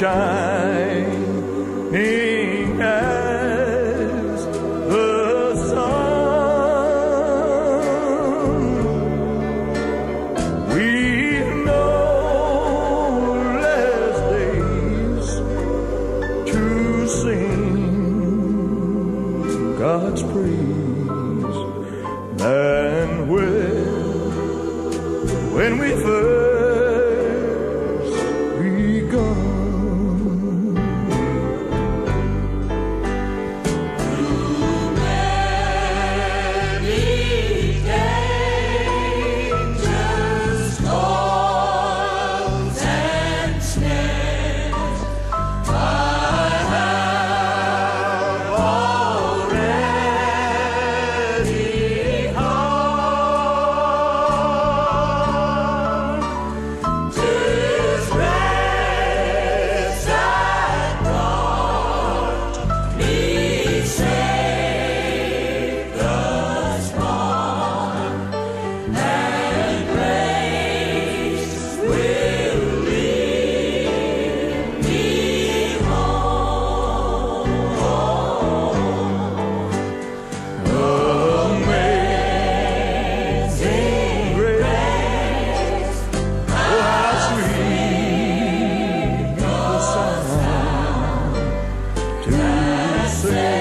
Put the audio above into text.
shining as the sun. We've no less days to sing God's praise than when, when we first say.